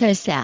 철사.